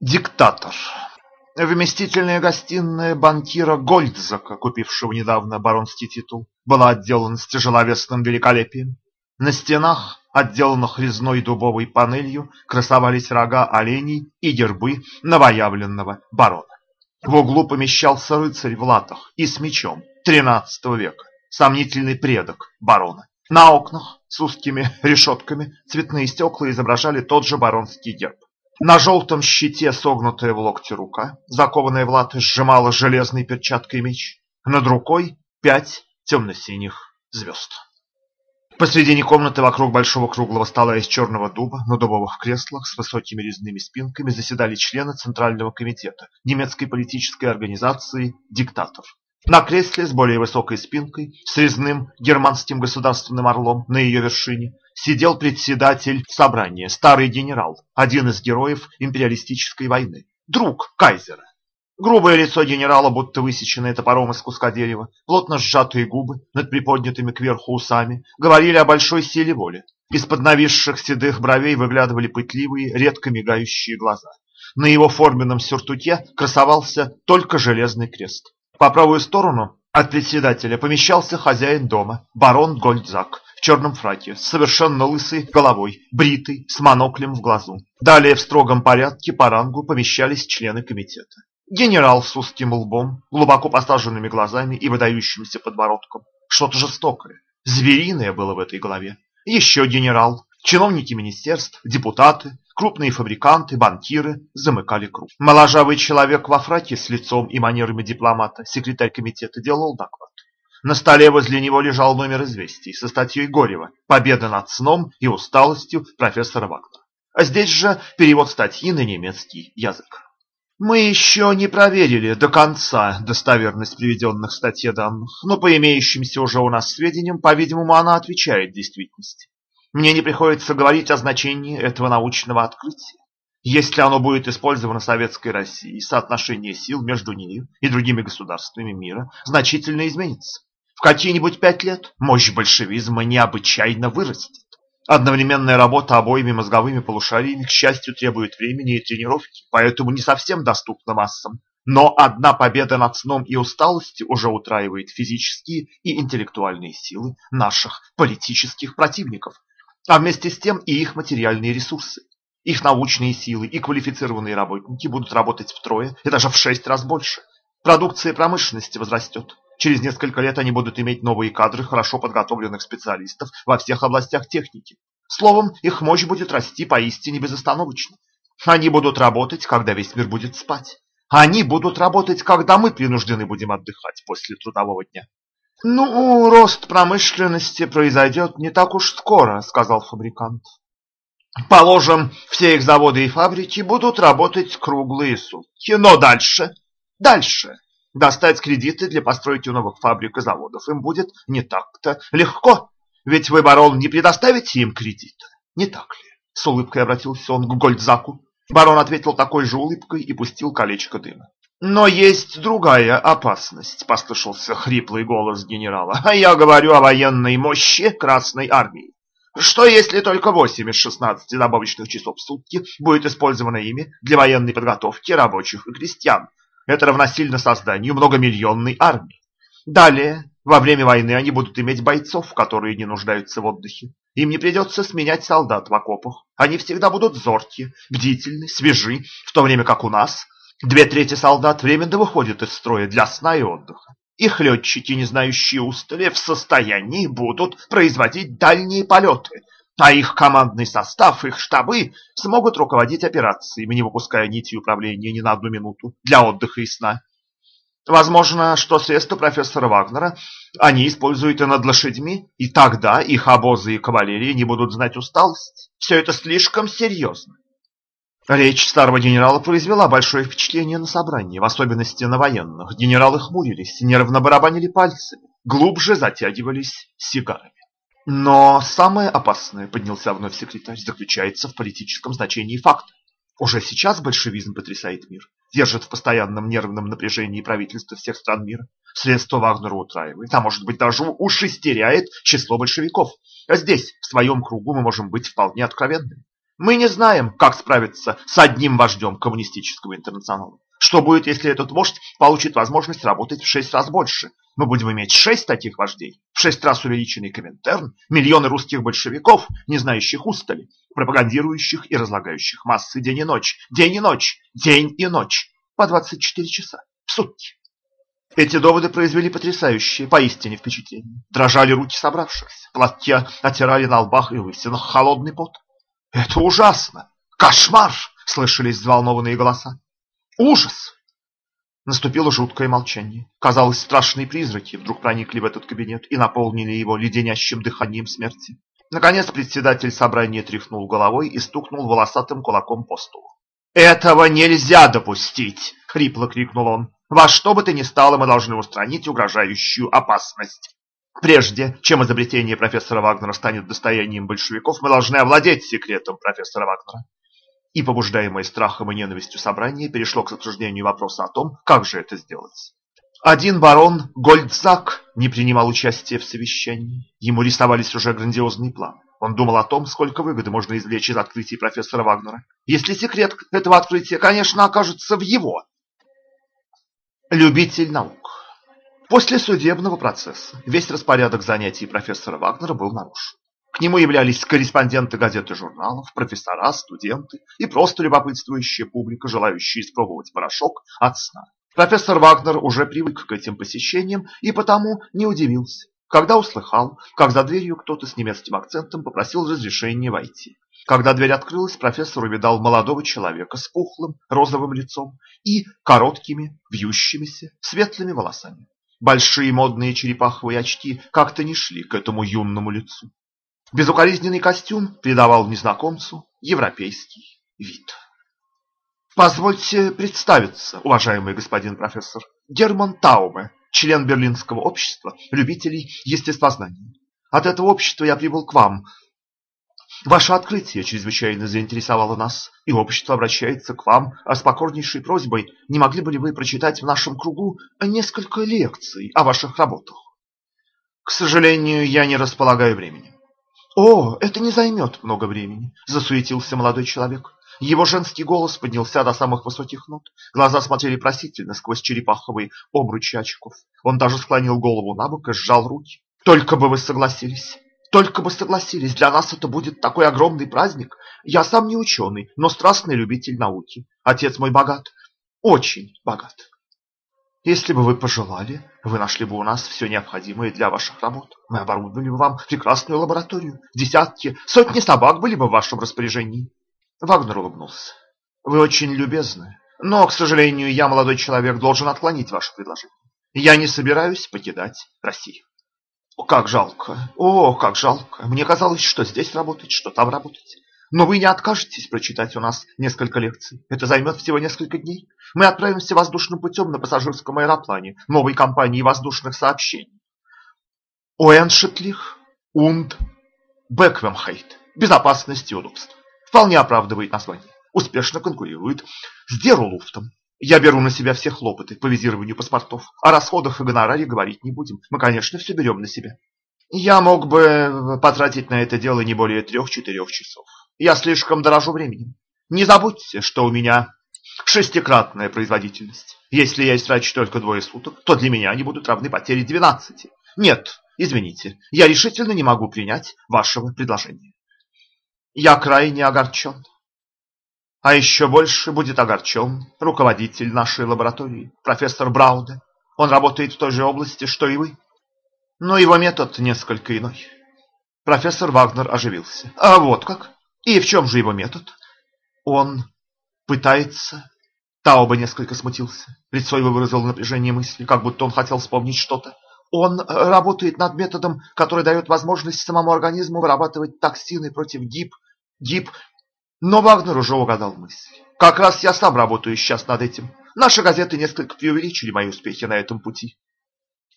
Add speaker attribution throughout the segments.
Speaker 1: Диктатор. Вместительная гостиная банкира Гольдзака, купившего недавно баронский титул, была отделана с тяжеловесным великолепием. На стенах, отделанных резной дубовой панелью, красовались рога оленей и гербы новоявленного барона. В углу помещался рыцарь в латах и с мечом XIII века, сомнительный предок барона. На окнах с узкими решетками цветные стекла изображали тот же баронский герб. На желтом щите согнутая в локте рука, закованная в латы, сжимала железной перчаткой меч. Над рукой пять темно-синих звезд. Посредине комнаты вокруг большого круглого стола из черного дуба на дубовых креслах с высокими резными спинками заседали члены Центрального комитета немецкой политической организации «Диктатор». На кресле с более высокой спинкой, с резным германским государственным орлом на ее вершине, сидел председатель собрания, старый генерал, один из героев империалистической войны, друг кайзера. Грубое лицо генерала, будто высеченное топором из куска дерева, плотно сжатые губы над приподнятыми кверху усами, говорили о большой силе воли. Из-под нависших седых бровей выглядывали пытливые, редко мигающие глаза. На его форменном сюртуке красовался только железный крест. По правую сторону от председателя помещался хозяин дома, барон Гольдзак, в черном фраке, с совершенно лысой головой, бритый, с моноклем в глазу. Далее в строгом порядке по рангу помещались члены комитета. Генерал с узким лбом, глубоко посаженными глазами и выдающимся подбородком. Что-то жестокое, звериное было в этой голове. Еще генерал, чиновники министерств, депутаты, Крупные фабриканты, банкиры замыкали круг. Моложавый человек во фраке с лицом и манерами дипломата, секретарь комитета, делал доклад. На столе возле него лежал номер известий со статьей Горева «Победа над сном и усталостью профессора Вагнера». А здесь же перевод статьи на немецкий язык. Мы еще не проверили до конца достоверность приведенных в статье данных, но по имеющимся уже у нас сведениям, по-видимому, она отвечает действительности. Мне не приходится говорить о значении этого научного открытия. Если оно будет использовано Советской Россией, соотношение сил между нею и другими государствами мира значительно изменится. В какие-нибудь пять лет мощь большевизма необычайно вырастет. Одновременная работа обоими мозговыми полушариями, к счастью, требует времени и тренировки, поэтому не совсем доступна массам. Но одна победа над сном и усталостью уже утраивает физические и интеллектуальные силы наших политических противников, а вместе с тем и их материальные ресурсы. Их научные силы и квалифицированные работники будут работать втрое и даже в шесть раз больше. Продукция промышленности возрастет. Через несколько лет они будут иметь новые кадры хорошо подготовленных специалистов во всех областях техники. Словом, их мощь будет расти поистине безостановочно. Они будут работать, когда весь мир будет спать. Они будут работать, когда мы принуждены будем отдыхать после трудового дня. «Ну, рост промышленности произойдет не так уж скоро», — сказал фабрикант. «Положим, все их заводы и фабрики будут работать круглые сутки. Но дальше, дальше, достать кредиты для постройки новых фабрик и заводов им будет не так-то легко. Ведь вы, барон, не предоставите им кредиты, не так ли?» С улыбкой обратился он к Гольдзаку. Барон ответил такой же улыбкой и пустил колечко дыма. Но есть другая опасность, послышался хриплый голос генерала. А я говорю о военной мощи Красной армии. Что если только 8 из 16 добавочных часов в сутки будет использовано ими для военной подготовки рабочих и крестьян? Это равносильно созданию многомиллионной армии. Далее, во время войны они будут иметь бойцов, которые не нуждаются в отдыхе. Им не придется сменять солдат в окопах. Они всегда будут зоркие, бдительны, свежи, в то время как у нас – Две трети солдат временно выходят из строя для сна и отдыха. Их летчики, не знающие устали, в состоянии будут производить дальние полеты, а их командный состав, их штабы смогут руководить операциями, не выпуская нити управления ни на одну минуту для отдыха и сна. Возможно, что средства профессора Вагнера они используют и над лошадьми, и тогда их обозы и кавалерия не будут знать усталость. Все это слишком серьезно. Речь старого генерала произвела большое впечатление на собрании, в особенности на военных. Генералы хмурились, нервно барабанили пальцами, глубже затягивались сигарами. Но самое опасное, поднялся вновь секретарь, заключается в политическом значении факта. Уже сейчас большевизм потрясает мир, держит в постоянном нервном напряжении правительства всех стран мира. Средства Вагнера утраивает, а может быть даже ушестеряет число большевиков. А здесь, в своем кругу, мы можем быть вполне откровенными. Мы не знаем, как справиться с одним вождем коммунистического интернационала. Что будет, если этот вождь получит возможность работать в шесть раз больше? Мы будем иметь шесть таких вождей, в шесть раз увеличенный Коминтерн, миллионы русских большевиков, не знающих устали, пропагандирующих и разлагающих массы день и ночь, день и ночь, день и ночь, по 24 часа в сутки. Эти доводы произвели потрясающее, поистине впечатление. Дрожали руки собравшихся, платья отирали на лбах и лысинах холодный пот. «Это ужасно! Кошмар!» — слышались взволнованные голоса. Ужас! Наступило жуткое молчание. Казалось, страшные призраки вдруг проникли в этот кабинет и наполнили его леденящим дыханием смерти. Наконец председатель собрания тряхнул головой и стукнул волосатым кулаком по столу. «Этого нельзя допустить!» — хрипло крикнул он. «Во что бы то ни стало, мы должны устранить угрожающую опасность. Прежде чем изобретение профессора Вагнера станет достоянием большевиков, мы должны овладеть секретом профессора Вагнера и, побуждаемое страхом и ненавистью собрание, перешло к обсуждению вопроса о том, как же это сделать. Один барон Гольдзак не принимал участия в совещании. Ему рисовались уже грандиозные планы. Он думал о том, сколько выгоды можно извлечь из открытий профессора Вагнера. Если секрет этого открытия, конечно, окажется в его. Любитель наук. После судебного процесса весь распорядок занятий профессора Вагнера был нарушен. К нему являлись корреспонденты газет и журналов, профессора, студенты и просто любопытствующая публика, желающая испробовать порошок от сна. Профессор Вагнер уже привык к этим посещениям и потому не удивился, когда услыхал, как за дверью кто-то с немецким акцентом попросил разрешения войти. Когда дверь открылась, профессор увидал молодого человека с пухлым розовым лицом и короткими, вьющимися, светлыми волосами. Большие модные черепаховые очки как-то не шли к этому юному лицу. Безукоризненный костюм придавал незнакомцу европейский вид. Позвольте представиться, уважаемый господин профессор. Герман Таубе, член Берлинского общества любителей естествознания. От этого общества я прибыл к вам. Ваше открытие чрезвычайно заинтересовало нас, и общество обращается к вам с покорнейшей просьбой, не могли бы ли вы прочитать в нашем кругу несколько лекций о ваших работах? К сожалению, я не располагаю временем. «О, это не займет много времени», – засуетился молодой человек. Его женский голос поднялся до самых высоких нот. Глаза смотрели просительно сквозь черепаховые обручи очков. Он даже склонил голову на бок и сжал руки. «Только бы вы согласились! Только бы согласились! Для нас это будет такой огромный праздник! Я сам не ученый, но страстный любитель науки. Отец мой богат, очень богат. Если бы вы пожелали, вы нашли бы у нас все необходимое для ваших работ. Мы оборудовали бы вам прекрасную лабораторию. Десятки, сотни собак были бы в вашем распоряжении. Вагнер улыбнулся. Вы очень любезны, но, к сожалению, я, молодой человек, должен отклонить ваше предложение. Я не собираюсь покидать Россию. О, как жалко, о, как жалко. Мне казалось, что здесь работать, что там работать. Но вы не откажетесь прочитать у нас несколько лекций. Это займет всего несколько дней. Мы отправимся воздушным путем на пассажирском аэроплане новой компании воздушных сообщений. Уэншетлих und Беквемхейт. Безопасность и удобство. Вполне оправдывает название. Успешно конкурирует с Дерулуфтом. Я беру на себя все хлопоты по визированию паспортов. О расходах и гонораре говорить не будем. Мы, конечно, все берем на себя. Я мог бы потратить на это дело не более трех-четырех часов. Я слишком дорожу временем. Не забудьте, что у меня шестикратная производительность. Если я истрачу только двое суток, то для меня они будут равны потере двенадцати. Нет, извините, я решительно не могу принять вашего предложения. Я крайне огорчен. А еще больше будет огорчен руководитель нашей лаборатории, профессор Брауде. Он работает в той же области, что и вы. Но его метод несколько иной. Профессор Вагнер оживился. А вот как? И в чем же его метод? Он пытается... Тауба несколько смутился. Лицо его выразило напряжение мысли, как будто он хотел вспомнить что-то. Он работает над методом, который дает возможность самому организму вырабатывать токсины против ГИП. ГИП. Но Вагнер уже угадал мысль. Как раз я сам работаю сейчас над этим. Наши газеты несколько преувеличили мои успехи на этом пути.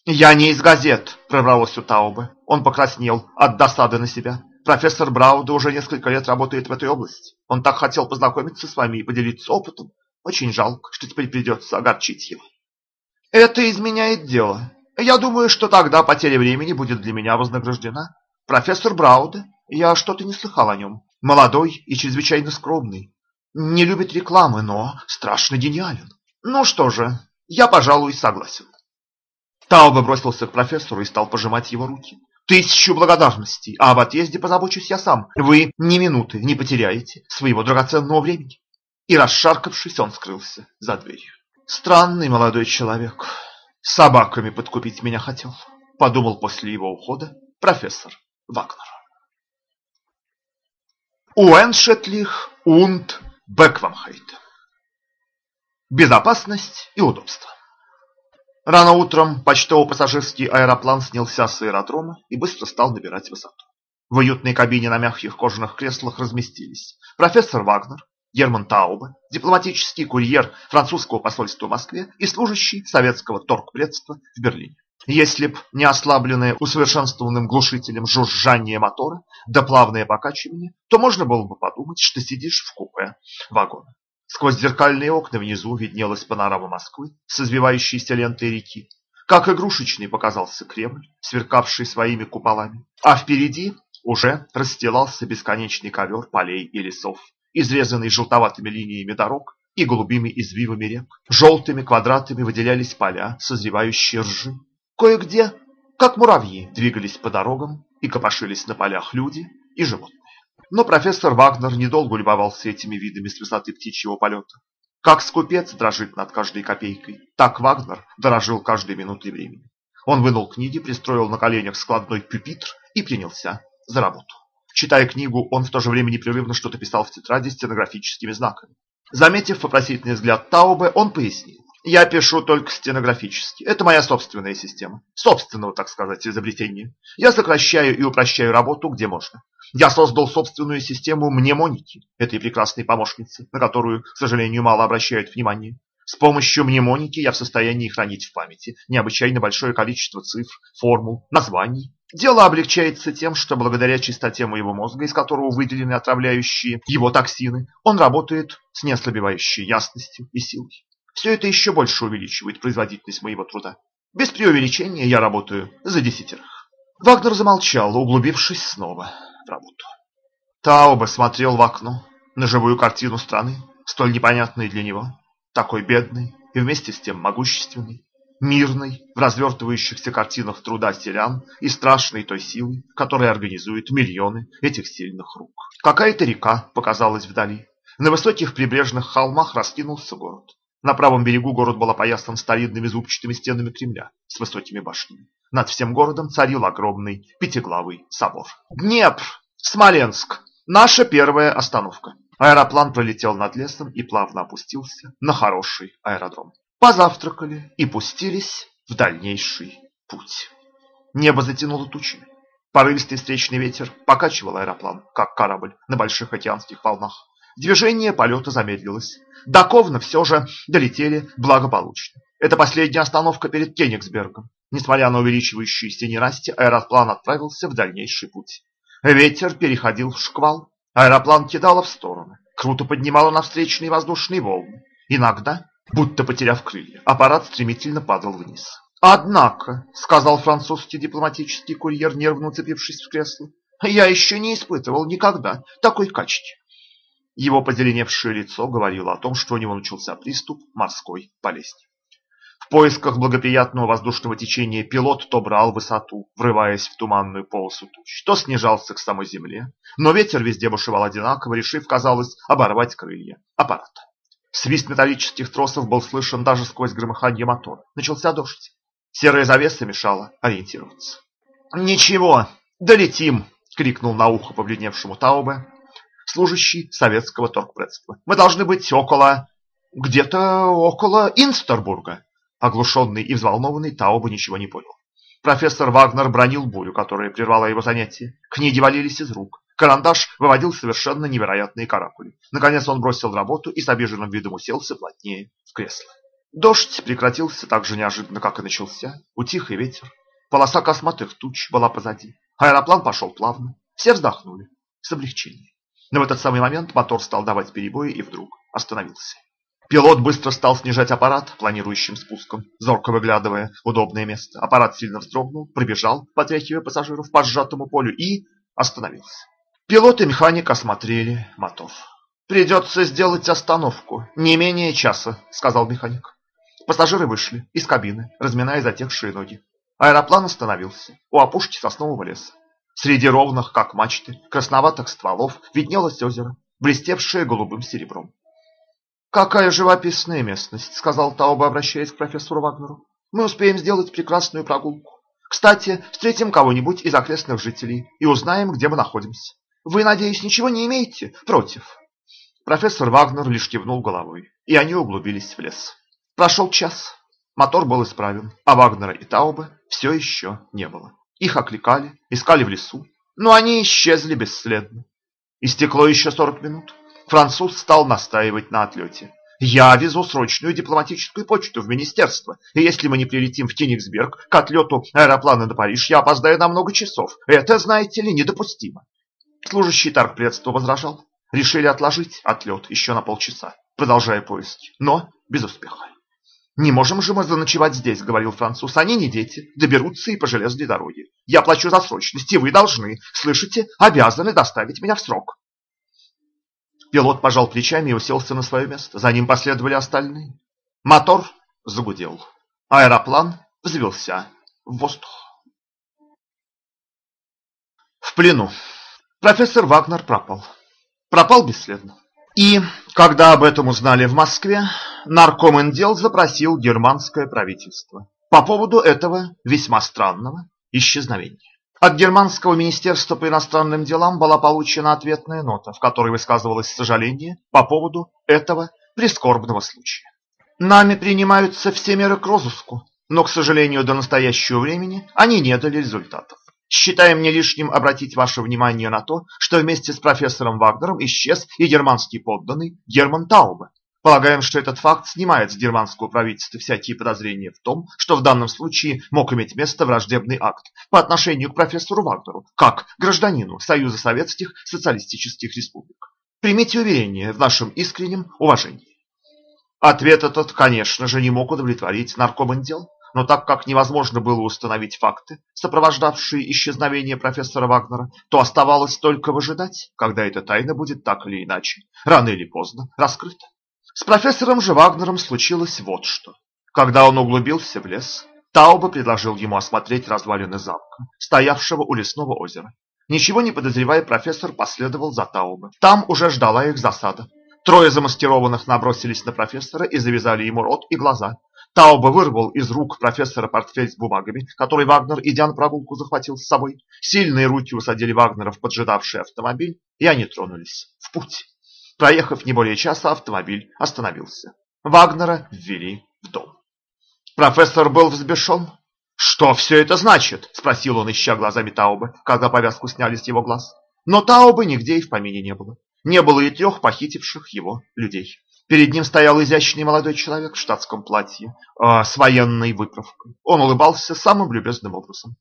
Speaker 1: «Я не из газет», – прорвалось у Таубе. Он покраснел от досады на себя. Профессор Брауда уже несколько лет работает в этой области. Он так хотел познакомиться с вами и поделиться опытом. Очень жалко, что теперь придется огорчить его. Это изменяет дело. Я думаю, что тогда потеря времени будет для меня вознаграждена. Профессор Брауда, я что-то не слыхал о нем. Молодой и чрезвычайно скромный. Не любит рекламы, но страшно гениален. Ну что же, я, пожалуй, согласен. Тауба бросился к профессору и стал пожимать его руки. Тысячу благодарностей, а об отъезде позабочусь я сам. Вы ни минуты не потеряете своего драгоценного времени. И расшаркавшись, он скрылся за дверью. Странный молодой человек. Собаками подкупить меня хотел, подумал после его ухода профессор Вагнер. Уэншетлих und Беквамхайт. Безопасность и удобство. Рано утром почтово-пассажирский аэроплан снялся с аэродрома и быстро стал набирать высоту. В уютной кабине на мягких кожаных креслах разместились профессор Вагнер, Герман Таубе, дипломатический курьер французского посольства в Москве и служащий советского торгпредства в Берлине. Если б не ослабленное усовершенствованным глушителем жужжание мотора да плавное покачивание, то можно было бы подумать, что сидишь в купе вагона. Сквозь зеркальные окна внизу виднелась панорама Москвы с извивающейся лентой реки. Как игрушечный показался Кремль, сверкавший своими куполами. А впереди уже расстилался бесконечный ковер полей и лесов, изрезанный желтоватыми линиями дорог и голубыми извивами рек. Желтыми квадратами выделялись поля, созревающие ржи. Кое-где, как муравьи, двигались по дорогам и копошились на полях люди и животные. Но профессор Вагнер недолго любовался этими видами с высоты птичьего полета. Как скупец дрожит над каждой копейкой, так Вагнер дорожил каждой минутой времени. Он вынул книги, пристроил на коленях складной пюпитр и принялся за работу. Читая книгу, он в то же время непрерывно что-то писал в тетради стенографическими знаками. Заметив вопросительный взгляд Таубе, он пояснил. Я пишу только стенографически. Это моя собственная система. Собственного, так сказать, изобретения. Я сокращаю и упрощаю работу, где можно. Я создал собственную систему мнемоники, этой прекрасной помощницы, на которую, к сожалению, мало обращают внимания. С помощью мнемоники я в состоянии хранить в памяти необычайно большое количество цифр, формул, названий. Дело облегчается тем, что благодаря чистоте моего мозга, из которого выделены отравляющие его токсины, он работает с неослабевающей ясностью и силой. Все это еще больше увеличивает производительность моего труда. Без преувеличения я работаю за десятерых. Вагнер замолчал, углубившись снова в работу. Таубе смотрел в окно на живую картину страны, столь непонятной для него, такой бедной и вместе с тем могущественной, мирной в развертывающихся картинах труда селян и страшной той силы, которая организует миллионы этих сильных рук. Какая-то река показалась вдали. На высоких прибрежных холмах раскинулся город. На правом берегу город был опоясан старинными зубчатыми стенами Кремля с высокими башнями. Над всем городом царил огромный пятиглавый собор. Днепр, Смоленск. Наша первая остановка. Аэроплан пролетел над лесом и плавно опустился на хороший аэродром. Позавтракали и пустились в дальнейший путь. Небо затянуло тучами. Порывистый встречный ветер покачивал аэроплан, как корабль на больших океанских волнах. Движение полета замедлилось. До Ковна все же долетели благополучно. Это последняя остановка перед Кенигсбергом. Несмотря на увеличивающиеся нерасти, аэроплан отправился в дальнейший путь. Ветер переходил в шквал. Аэроплан кидало в стороны. Круто поднимало на встречные воздушные волны. Иногда, будто потеряв крылья, аппарат стремительно падал вниз. «Однако», — сказал французский дипломатический курьер, нервно уцепившись в кресло, «я еще не испытывал никогда такой качки. Его позеленевшее лицо говорило о том, что у него начался приступ морской болезни. В поисках благоприятного воздушного течения пилот то брал высоту, врываясь в туманную полосу туч, то снижался к самой земле, но ветер везде бушевал одинаково, решив, казалось, оборвать крылья аппарата. Свист металлических тросов был слышен даже сквозь громыхание мотора. Начался дождь. Серая завеса мешала ориентироваться. «Ничего, долетим!» — крикнул на ухо побледневшему Таубе, служащий советского торгпредства. Мы должны быть около... где-то около Инстербурга. Оглушенный и взволнованный Тауба ничего не понял. Профессор Вагнер бронил бурю, которая прервала его занятие. Книги валились из рук. Карандаш выводил совершенно невероятные каракули. Наконец он бросил работу и с обиженным видом уселся плотнее в кресло. Дождь прекратился так же неожиданно, как и начался. Утих и ветер. Полоса косматых туч была позади. Аэроплан пошел плавно. Все вздохнули с облегчением. Но в этот самый момент мотор стал давать перебои и вдруг остановился. Пилот быстро стал снижать аппарат планирующим спуском, зорко выглядывая в удобное место. Аппарат сильно вздрогнул, пробежал, потряхивая пассажиров по сжатому полю и остановился. Пилот и механик осмотрели мотор. «Придется сделать остановку, не менее часа», — сказал механик. Пассажиры вышли из кабины, разминая затекшие ноги. Аэроплан остановился у опушки соснового леса. Среди ровных, как мачты, красноватых стволов виднелось озеро, блестевшее голубым серебром. «Какая живописная местность», — сказал Тауба, обращаясь к профессору Вагнеру. «Мы успеем сделать прекрасную прогулку. Кстати, встретим кого-нибудь из окрестных жителей и узнаем, где мы находимся. Вы, надеюсь, ничего не имеете против?» Профессор Вагнер лишь кивнул головой, и они углубились в лес. Прошел час. Мотор был исправен, а Вагнера и Таубы все еще не было. Их окликали, искали в лесу, но они исчезли бесследно. Истекло еще сорок минут. Француз стал настаивать на отлете. «Я везу срочную дипломатическую почту в министерство, и если мы не прилетим в Кенигсберг к отлету аэроплана на Париж, я опоздаю на много часов. Это, знаете ли, недопустимо». Служащий торгпредства возражал. Решили отложить отлет еще на полчаса, продолжая поиски, но без успеха. «Не можем же мы заночевать здесь», — говорил француз. «Они не дети, доберутся и по железной дороге. Я плачу за срочность, и вы должны, слышите, обязаны доставить меня в срок». Пилот пожал плечами и уселся на свое место. За ним последовали остальные. Мотор загудел. Аэроплан взвелся в воздух. В плену. Профессор Вагнер пропал. Пропал бесследно. И, когда об этом узнали в Москве, наркомендел запросил германское правительство по поводу этого весьма странного исчезновения. От Германского министерства по иностранным делам была получена ответная нота, в которой высказывалось сожаление по поводу этого прискорбного случая. Нами принимаются все меры к розыску, но, к сожалению, до настоящего времени они не дали результатов. Считаем не лишним обратить ваше внимание на то, что вместе с профессором Вагнером исчез и германский подданный Герман Таубе. Полагаем, что этот факт снимает с германского правительства всякие подозрения в том, что в данном случае мог иметь место враждебный акт по отношению к профессору Вагнеру, как гражданину Союза Советских Социалистических Республик. Примите уверение в нашем искреннем уважении. Ответ этот, конечно же, не мог удовлетворить наркомандел, но так как невозможно было установить факты, сопровождавшие исчезновение профессора Вагнера, то оставалось только выжидать, когда эта тайна будет так или иначе, рано или поздно, раскрыта. С профессором же Вагнером случилось вот что. Когда он углубился в лес, Тауба предложил ему осмотреть развалины замка, стоявшего у лесного озера. Ничего не подозревая, профессор последовал за Таубе. Там уже ждала их засада. Трое замаскированных набросились на профессора и завязали ему рот и глаза. Тауба вырвал из рук профессора портфель с бумагами, который Вагнер, идя на прогулку, захватил с собой. Сильные руки усадили Вагнера в поджидавший автомобиль, и они тронулись в путь. Проехав не более часа, автомобиль остановился. Вагнера ввели в дом. Профессор был взбешен. «Что все это значит?» – спросил он, ища глазами Таубы, когда повязку сняли с его глаз. Но Таубы нигде и в помине не было. Не было и трех похитивших его людей. Перед ним стоял изящный молодой человек в штатском платье э, с военной выправкой. Он улыбался самым любезным образом.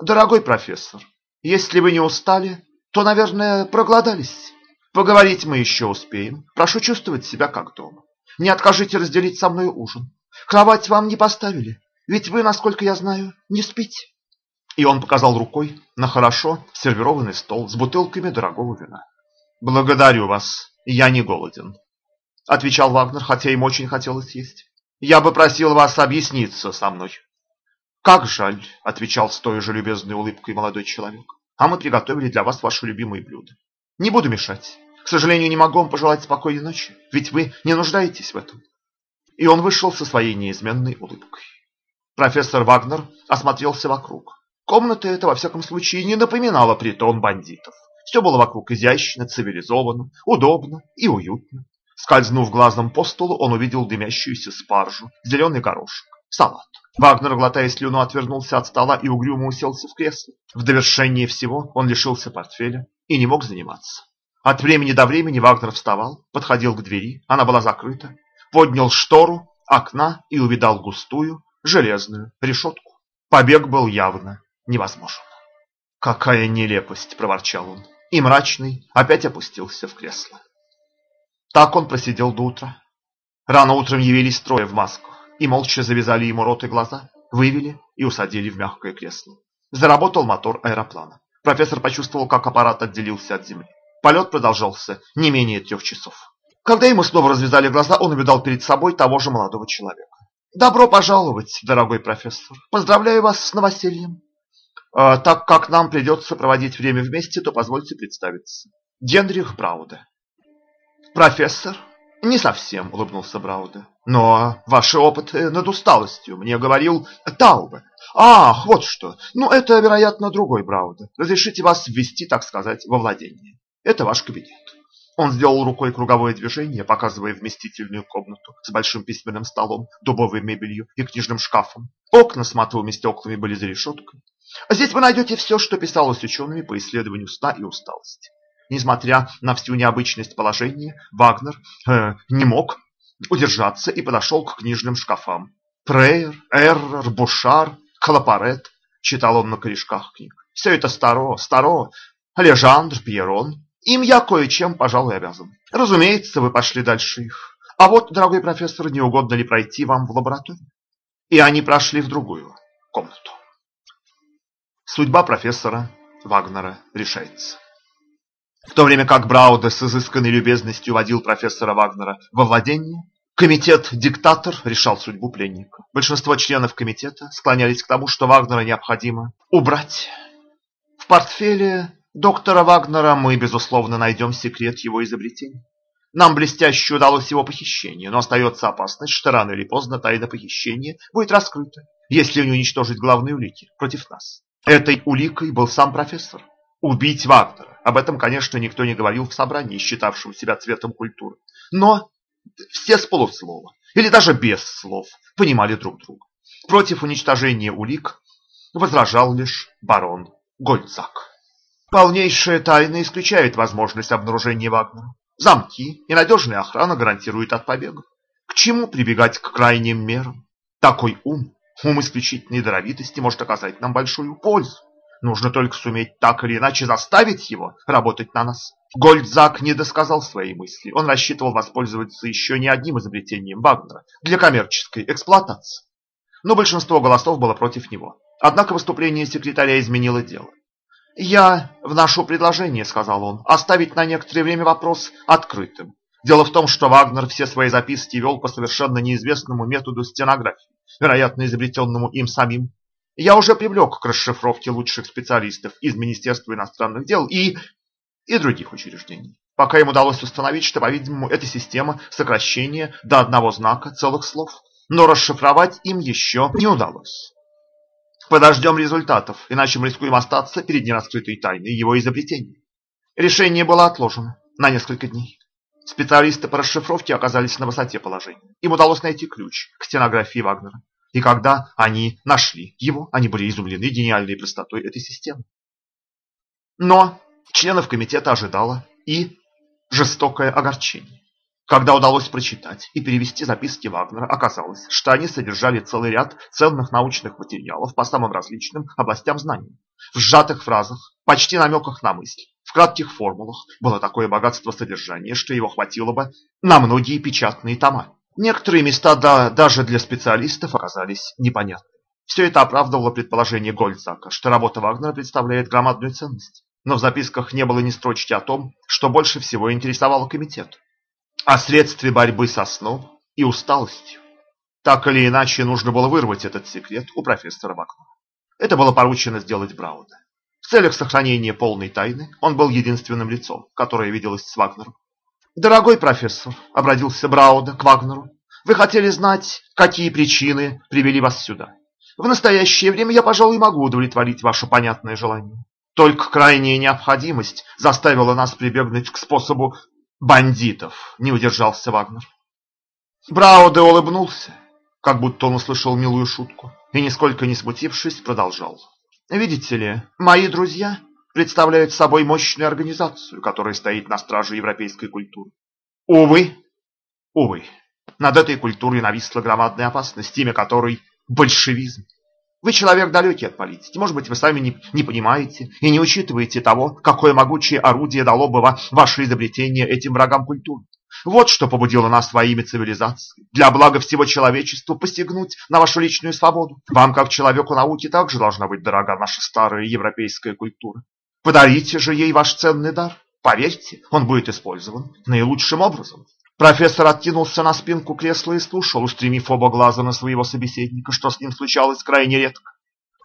Speaker 1: «Дорогой профессор, если вы не устали, то, наверное, проголодались. Поговорить мы еще успеем. Прошу чувствовать себя как дома. Не откажите разделить со мной ужин. Кровать вам не поставили, ведь вы, насколько я знаю, не спите». И он показал рукой на хорошо сервированный стол с бутылками дорогого вина. «Благодарю вас, я не голоден», — отвечал Вагнер, хотя им очень хотелось есть. «Я бы просил вас объясниться со мной». «Как жаль», — отвечал с той же любезной улыбкой молодой человек. «А мы приготовили для вас ваши любимые блюда. Не буду мешать. К сожалению, не могу вам пожелать спокойной ночи, ведь вы не нуждаетесь в этом». И он вышел со своей неизменной улыбкой. Профессор Вагнер осмотрелся вокруг. Комната эта, во всяком случае, не напоминала притон бандитов. Все было вокруг изящно, цивилизованно, удобно и уютно. Скользнув глазом по столу, он увидел дымящуюся спаржу, зеленый горошек, салат. Вагнер, глотая слюну, отвернулся от стола и угрюмо уселся в кресло. В довершении всего он лишился портфеля и не мог заниматься. От времени до времени Вагнер вставал, подходил к двери, она была закрыта, поднял штору окна и увидал густую железную решетку. Побег был явно невозможен. «Какая нелепость!» – проворчал он, и мрачный опять опустился в кресло. Так он просидел до утра. Рано утром явились трое в масках и молча завязали ему рот и глаза, вывели и усадили в мягкое кресло. Заработал мотор аэроплана. Профессор почувствовал, как аппарат отделился от земли. Полет продолжался не менее трех часов. Когда ему снова развязали глаза, он увидал перед собой того же молодого человека. «Добро пожаловать, дорогой профессор. Поздравляю вас с новосельем. А, так как нам придется проводить время вместе, то позвольте представиться. Генрих Брауде». «Профессор?» «Не совсем», — улыбнулся Брауде. «Но ваши опыты над усталостью, мне говорил Таубе». «Ах, вот что! Ну, это, вероятно, другой Брауде. Разрешите вас ввести, так сказать, во владение. Это ваш кабинет». Он сделал рукой круговое движение, показывая вместительную комнату с большим письменным столом, дубовой мебелью и книжным шкафом. Окна с матовыми стеклами были за решеткой. Здесь вы найдете все, что писалось учеными по исследованию сна и усталости. Несмотря на всю необычность положения, Вагнер э, не мог удержаться и подошел к книжным шкафам. Прейер, Эррор, Бушар, Клапарет, читал он на корешках книг. Все это старо, старо, Лежандр, Пьерон. Им я кое-чем, пожалуй, обязан. Разумеется, вы пошли дальше их. А вот, дорогой профессор, не угодно ли пройти вам в лабораторию? И они прошли в другую комнату. Судьба профессора Вагнера решается. В то время как Брауде с изысканной любезностью водил профессора Вагнера во владение, комитет-диктатор решал судьбу пленника. Большинство членов комитета склонялись к тому, что Вагнера необходимо убрать. В портфеле доктора Вагнера мы, безусловно, найдем секрет его изобретения. Нам блестяще удалось его похищение, но остается опасность, что рано или поздно тайна похищения будет раскрыта, если не уничтожить главные улики против нас. Этой уликой был сам профессор. Убить Вагнера. Об этом, конечно, никто не говорил в собрании, считавшем себя цветом культуры. Но все с полуслова, или даже без слов, понимали друг друга. Против уничтожения улик возражал лишь барон Гольцак. Полнейшая тайна исключает возможность обнаружения Вагнера. Замки и надежная охрана гарантируют от побега. К чему прибегать к крайним мерам? Такой ум, ум исключительной даровитости может оказать нам большую пользу. Нужно только суметь так или иначе заставить его работать на нас. Гольдзак не досказал свои мысли. Он рассчитывал воспользоваться еще не одним изобретением Вагнера для коммерческой эксплуатации. Но большинство голосов было против него. Однако выступление секретаря изменило дело. «Я вношу предложение», — сказал он, — «оставить на некоторое время вопрос открытым. Дело в том, что Вагнер все свои записки вел по совершенно неизвестному методу стенографии, вероятно, изобретенному им самим. Я уже привлек к расшифровке лучших специалистов из Министерства иностранных дел и, и других учреждений. Пока им удалось установить, что, по-видимому, эта система сокращения до одного знака целых слов. Но расшифровать им еще не удалось. Подождем результатов, иначе мы рискуем остаться перед нераскрытой тайной его изобретения. Решение было отложено на несколько дней. Специалисты по расшифровке оказались на высоте положения. Им удалось найти ключ к стенографии Вагнера. И когда они нашли его, они были изумлены гениальной простотой этой системы. Но членов комитета ожидало и жестокое огорчение. Когда удалось прочитать и перевести записки Вагнера, оказалось, что они содержали целый ряд ценных научных материалов по самым различным областям знаний. В сжатых фразах, почти намеках на мысль, в кратких формулах было такое богатство содержания, что его хватило бы на многие печатные тома. Некоторые места да, даже для специалистов оказались непонятны. Все это оправдывало предположение Гольцака, что работа Вагнера представляет громадную ценность. Но в записках не было ни строчки о том, что больше всего интересовало комитет. О средстве борьбы со сном и усталостью. Так или иначе, нужно было вырвать этот секрет у профессора Вагнера. Это было поручено сделать Брауда. В целях сохранения полной тайны он был единственным лицом, которое виделось с Вагнером. «Дорогой профессор», — обратился Брауда к Вагнеру, — «вы хотели знать, какие причины привели вас сюда. В настоящее время я, пожалуй, могу удовлетворить ваше понятное желание. Только крайняя необходимость заставила нас прибегнуть к способу бандитов», — не удержался Вагнер. Брауде улыбнулся, как будто он услышал милую шутку, и, нисколько не смутившись, продолжал. «Видите ли, мои друзья представляют собой мощную организацию, которая стоит на страже европейской культуры. Увы, увы, над этой культурой нависла громадная опасность, имя которой – большевизм. Вы человек далекий от политики, может быть, вы сами не, не понимаете и не учитываете того, какое могучее орудие дало бы ваше изобретение этим врагам культуры. Вот что побудило нас во имя цивилизации, для блага всего человечества, посягнуть на вашу личную свободу. Вам, как человеку науки, также должна быть дорога наша старая европейская культура. Подарите же ей ваш ценный дар. Поверьте, он будет использован наилучшим образом. Профессор откинулся на спинку кресла и слушал, устремив оба глаза на своего собеседника, что с ним случалось крайне редко.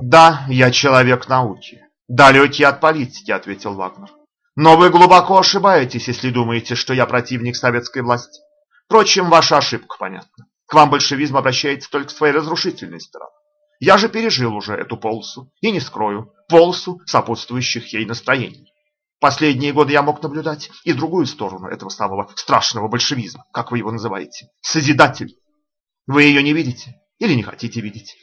Speaker 1: «Да, я человек науки. Далекий от политики», — ответил Вагнер. «Но вы глубоко ошибаетесь, если думаете, что я противник советской власти. Впрочем, ваша ошибка понятна. К вам большевизм обращается только с своей разрушительной стороны. Я же пережил уже эту полосу, и не скрою, полосу сопутствующих ей настроений. Последние годы я мог наблюдать и другую сторону этого самого страшного большевизма, как вы его называете, созидатель. Вы ее не видите или не хотите видеть.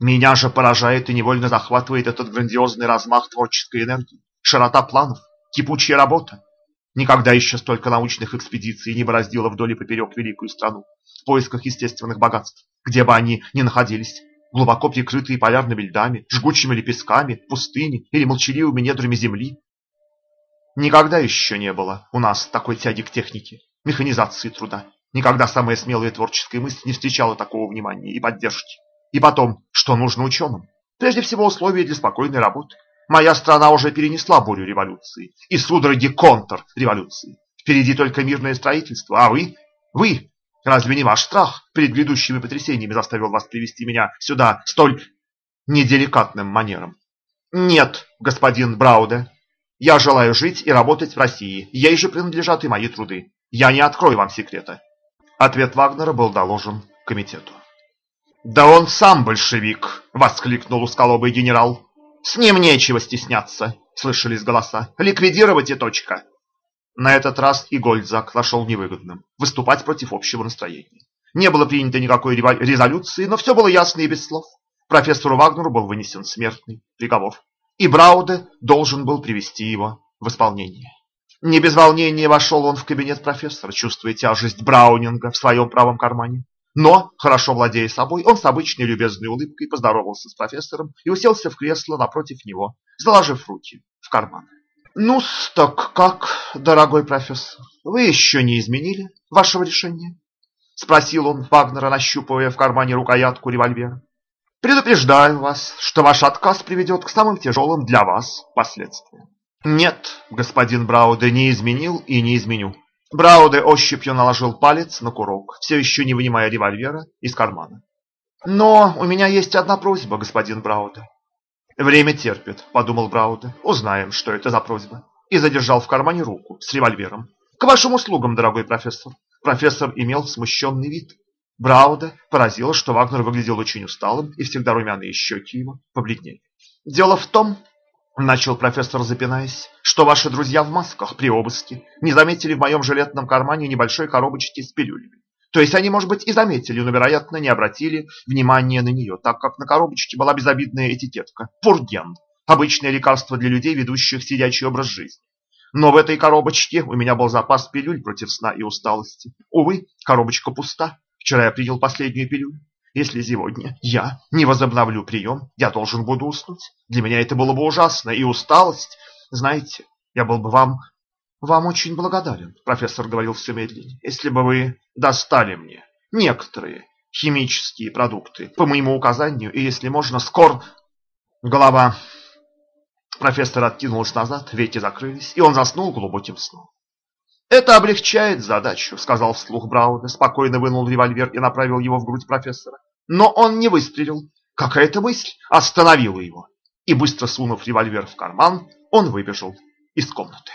Speaker 1: Меня же поражает и невольно захватывает этот грандиозный размах творческой энергии, широта планов, кипучая работа. Никогда еще столько научных экспедиций не бороздило вдоль и поперек великую страну в поисках естественных богатств, где бы они ни находились, глубоко прикрытые полярными льдами, жгучими лепестками, пустыни или молчаливыми недрами земли, Никогда еще не было у нас такой тяги к технике, механизации труда. Никогда самая смелая творческая мысль не встречала такого внимания и поддержки. И потом, что нужно ученым? Прежде всего, условия для спокойной работы. Моя страна уже перенесла бурю революции и судороги контрреволюции. Впереди только мирное строительство, а вы, вы, разве не ваш страх перед грядущими потрясениями заставил вас привести меня сюда столь неделикатным манером? Нет, господин Брауде, я желаю жить и работать в России. Ей же принадлежат и мои труды. Я не открою вам секрета. Ответ Вагнера был доложен комитету. «Да он сам большевик!» — воскликнул усколобый генерал. «С ним нечего стесняться!» — слышались голоса. «Ликвидировать и точка!» На этот раз и Гольдзак нашел невыгодным выступать против общего настроения. Не было принято никакой резолюции, но все было ясно и без слов. Профессору Вагнеру был вынесен смертный приговор и Брауде должен был привести его в исполнение. Не без волнения вошел он в кабинет профессора, чувствуя тяжесть Браунинга в своем правом кармане. Но, хорошо владея собой, он с обычной любезной улыбкой поздоровался с профессором и уселся в кресло напротив него, заложив руки в карманы. Ну так как, дорогой профессор, вы еще не изменили вашего решения?» — спросил он Вагнера, нащупывая в кармане рукоятку револьвера. Предупреждаю вас, что ваш отказ приведет к самым тяжелым для вас последствиям. Нет, господин Брауде не изменил и не изменю. Брауде ощупью наложил палец на курок, все еще не вынимая револьвера из кармана. Но у меня есть одна просьба, господин Брауде. Время терпит, подумал Брауде. Узнаем, что это за просьба. И задержал в кармане руку с револьвером. К вашим услугам, дорогой профессор. Профессор имел смущенный вид. Брауда поразило, что Вагнер выглядел очень усталым, и всегда румяные щеки его побледнели. «Дело в том, — начал профессор, запинаясь, — что ваши друзья в масках при обыске не заметили в моем жилетном кармане небольшой коробочки с пилюлями. То есть они, может быть, и заметили, но, вероятно, не обратили внимания на нее, так как на коробочке была безобидная этикетка «Пурген» – обычное лекарство для людей, ведущих сидячий образ жизни. Но в этой коробочке у меня был запас пилюль против сна и усталости. Увы, коробочка пуста. Вчера я принял последнюю пилюлю. Если сегодня я не возобновлю прием, я должен буду уснуть. Для меня это было бы ужасно. И усталость, знаете, я был бы вам... Вам очень благодарен, профессор говорил все медленнее, если бы вы достали мне некоторые химические продукты по моему указанию, и если можно, скоро... Голова профессора откинулась назад, веки закрылись, и он заснул глубоким сном. «Это облегчает задачу», — сказал вслух Брауна, спокойно вынул револьвер и направил его в грудь профессора. Но он не выстрелил. Какая-то мысль остановила его. И быстро сунув револьвер в карман, он выбежал из комнаты.